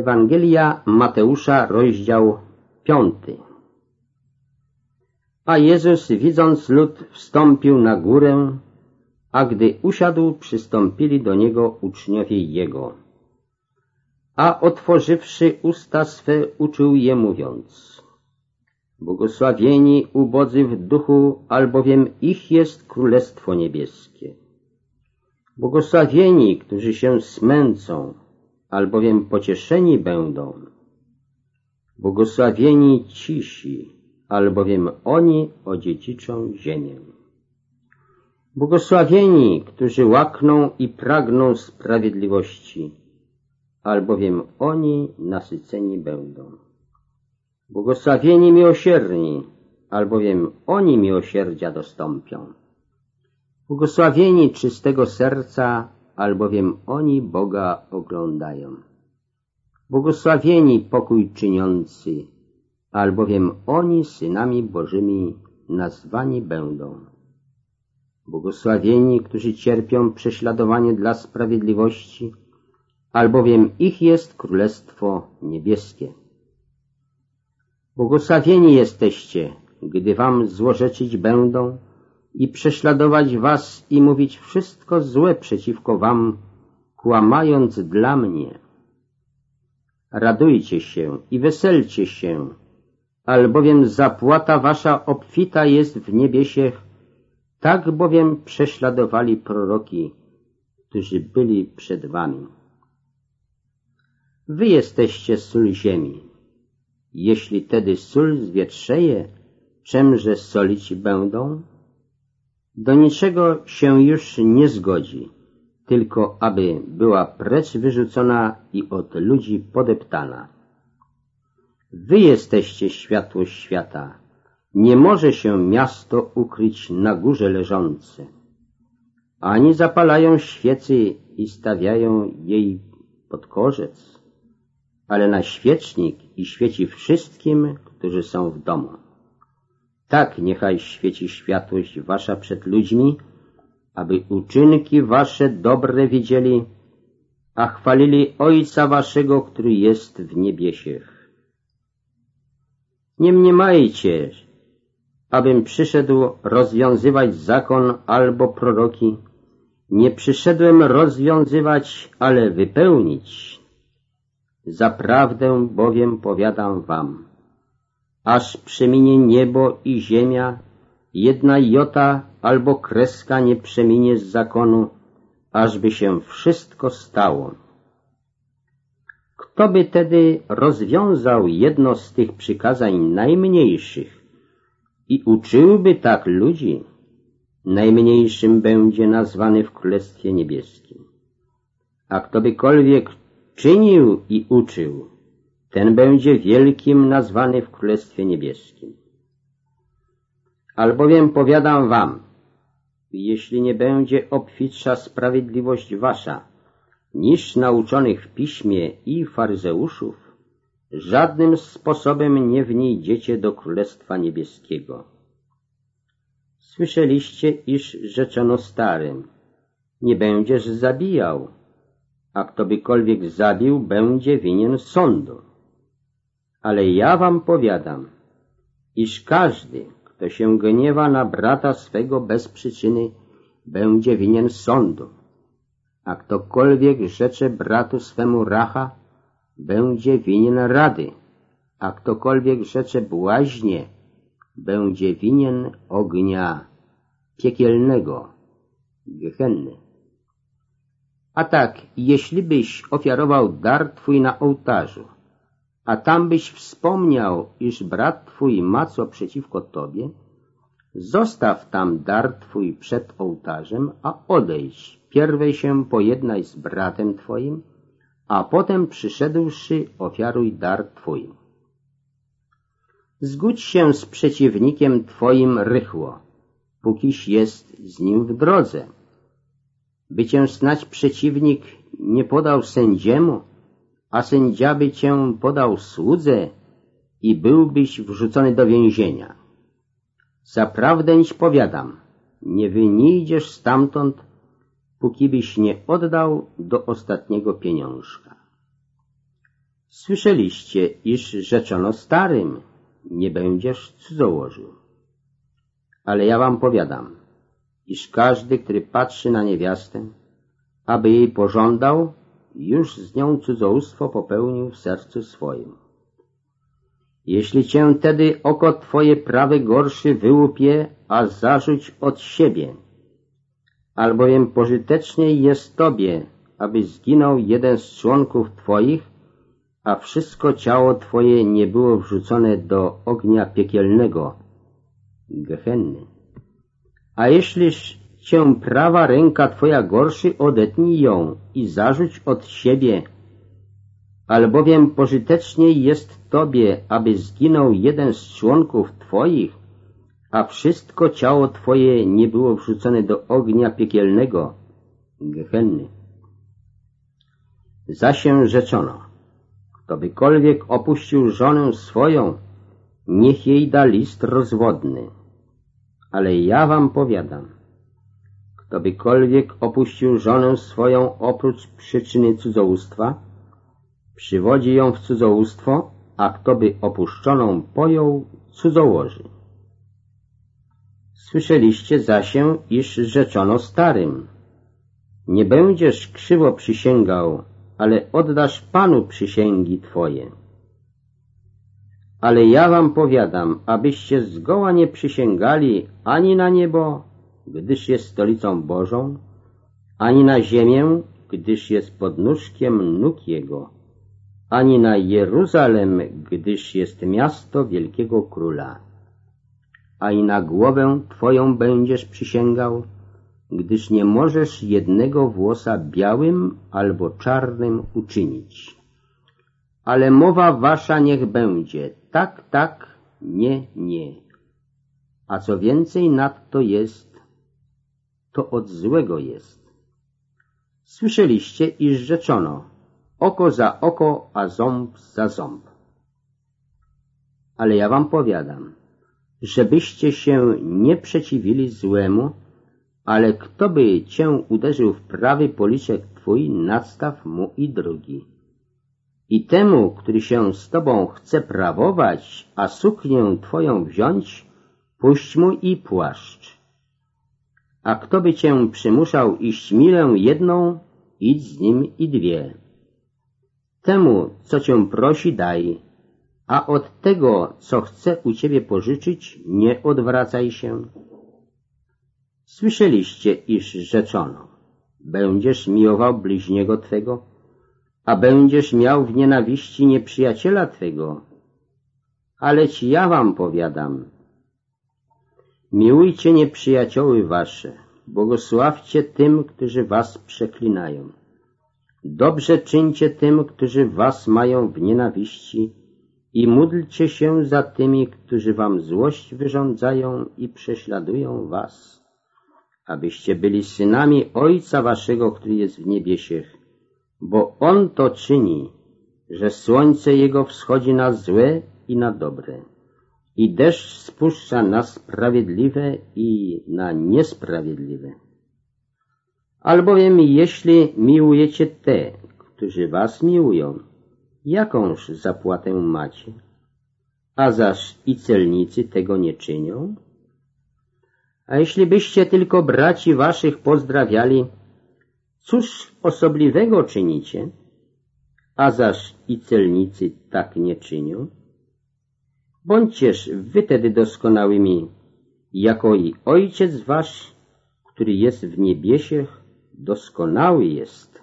Ewangelia Mateusza, rozdział piąty. A Jezus, widząc lud, wstąpił na górę, a gdy usiadł, przystąpili do Niego uczniowie Jego. A otworzywszy usta swe, uczył je mówiąc Błogosławieni ubodzy w duchu, albowiem ich jest Królestwo Niebieskie. Błogosławieni, którzy się smęcą, albowiem pocieszeni będą. Błogosławieni cisi, albowiem oni odziedziczą ziemię. Błogosławieni, którzy łakną i pragną sprawiedliwości, albowiem oni nasyceni będą. Błogosławieni miłosierni, albowiem oni miłosierdzia dostąpią. Błogosławieni czystego serca, albowiem oni Boga oglądają. Błogosławieni pokój czyniący, albowiem oni synami Bożymi nazwani będą. Błogosławieni, którzy cierpią prześladowanie dla sprawiedliwości, albowiem ich jest Królestwo Niebieskie. Błogosławieni jesteście, gdy wam złorzeczyć będą i prześladować was i mówić wszystko złe przeciwko wam, kłamając dla mnie. Radujcie się i weselcie się, albowiem zapłata wasza obfita jest w niebiesiech, tak bowiem prześladowali proroki, którzy byli przed wami. Wy jesteście sól ziemi. Jeśli tedy sól zwietrzeje, czemże solić będą? Do niczego się już nie zgodzi, tylko aby była precz wyrzucona i od ludzi podeptana. Wy jesteście światłość świata. Nie może się miasto ukryć na górze leżące. Ani zapalają świecy i stawiają jej pod korzec, ale na świecznik i świeci wszystkim, którzy są w domu. Tak niechaj świeci światłość wasza przed ludźmi, aby uczynki wasze dobre widzieli, a chwalili Ojca waszego, który jest w niebiesiech. Nie mniemajcie, abym przyszedł rozwiązywać zakon albo proroki. Nie przyszedłem rozwiązywać, ale wypełnić. Zaprawdę bowiem powiadam wam, aż przeminie niebo i ziemia, jedna jota albo kreska nie przeminie z zakonu, ażby się wszystko stało. Kto by tedy rozwiązał jedno z tych przykazań najmniejszych i uczyłby tak ludzi, najmniejszym będzie nazwany w Królestwie Niebieskim. A kto bykolwiek czynił i uczył, ten będzie wielkim nazwany w Królestwie Niebieskim. Albowiem powiadam wam, jeśli nie będzie obfitsza sprawiedliwość wasza niż nauczonych w piśmie i faryzeuszów, żadnym sposobem nie wniedziecie do Królestwa Niebieskiego. Słyszeliście, iż rzeczono starym, nie będziesz zabijał, a kto bykolwiek zabił, będzie winien sądu. Ale ja wam powiadam, iż każdy, kto się gniewa na brata swego bez przyczyny, będzie winien sądu. A ktokolwiek rzecze bratu swemu racha, będzie winien rady. A ktokolwiek rzecze błaźnie, będzie winien ognia piekielnego, gehenny. A tak, jeśli byś ofiarował dar twój na ołtarzu, a tam byś wspomniał, iż brat twój ma co przeciwko tobie, zostaw tam dar twój przed ołtarzem, a odejdź, pierwej się pojednaj z bratem twoim, a potem przyszedłszy ofiaruj dar twój. Zgódź się z przeciwnikiem twoim rychło, pókiś jest z nim w drodze. By cię snać przeciwnik nie podał sędziemu, a sędzia by cię podał słudze i byłbyś wrzucony do więzienia. Zaprawdę ci powiadam, nie wynijdziesz stamtąd, póki byś nie oddał do ostatniego pieniążka. Słyszeliście, iż rzeczono starym, nie będziesz cudzołożył. Ale ja wam powiadam, iż każdy, który patrzy na niewiastę, aby jej pożądał, już z nią cudzołóstwo popełnił w sercu swoim. Jeśli cię tedy oko twoje prawe gorszy wyłupie, a zarzuć od siebie, albowiem pożyteczniej jest tobie, aby zginął jeden z członków twoich, a wszystko ciało twoje nie było wrzucone do ognia piekielnego, gehenny. A jeśliż cię prawa ręka twoja gorszy, odetnij ją i zarzuć od siebie, albowiem pożyteczniej jest tobie, aby zginął jeden z członków twoich, a wszystko ciało twoje nie było wrzucone do ognia piekielnego, gehenny. Zasię rzeczono, kto bykolwiek opuścił żonę swoją, niech jej da list rozwodny. Ale ja wam powiadam, kto bykolwiek opuścił żonę swoją oprócz przyczyny cudzołóstwa, przywodzi ją w cudzołóstwo, a kto by opuszczoną pojął, cudzołoży. Słyszeliście zasię, iż rzeczono starym. Nie będziesz krzywo przysięgał, ale oddasz Panu przysięgi Twoje. Ale ja wam powiadam, abyście zgoła nie przysięgali ani na niebo, gdyż jest stolicą Bożą, ani na ziemię, gdyż jest podnóżkiem nóg Jego, ani na Jeruzalem, gdyż jest miasto wielkiego króla. A i na głowę Twoją będziesz przysięgał, gdyż nie możesz jednego włosa białym albo czarnym uczynić. Ale mowa wasza niech będzie tak, tak, nie, nie. A co więcej nadto jest, to od złego jest. Słyszeliście, iż rzeczono oko za oko, a ząb za ząb. Ale ja wam powiadam, żebyście się nie przeciwili złemu, ale kto by cię uderzył w prawy policzek twój, nadstaw mu i drugi. I temu, który się z tobą chce prawować, a suknię twoją wziąć, puść mu i płaszcz. A kto by cię przymuszał iść milę jedną, idź z nim i dwie. Temu, co cię prosi, daj, a od tego, co chce u ciebie pożyczyć, nie odwracaj się. Słyszeliście, iż rzeczono, będziesz miłował bliźniego Twego, a będziesz miał w nienawiści nieprzyjaciela Twego. Aleć ja wam powiadam, miłujcie nieprzyjacioły wasze, błogosławcie tym, którzy was przeklinają. Dobrze czyńcie tym, którzy was mają w nienawiści i módlcie się za tymi, którzy wam złość wyrządzają i prześladują was abyście byli synami Ojca Waszego, który jest w niebiesiech, bo On to czyni, że słońce Jego wschodzi na złe i na dobre, i deszcz spuszcza na sprawiedliwe i na niesprawiedliwe. Albowiem jeśli miłujecie te, którzy was miłują, jakąż zapłatę macie? A zaż i celnicy tego nie czynią? A jeśli byście tylko braci waszych pozdrawiali, cóż osobliwego czynicie? A zaż i celnicy tak nie czynią? Bądźcież wy tedy doskonałymi, jako i Ojciec wasz, który jest w niebiesiech, doskonały jest.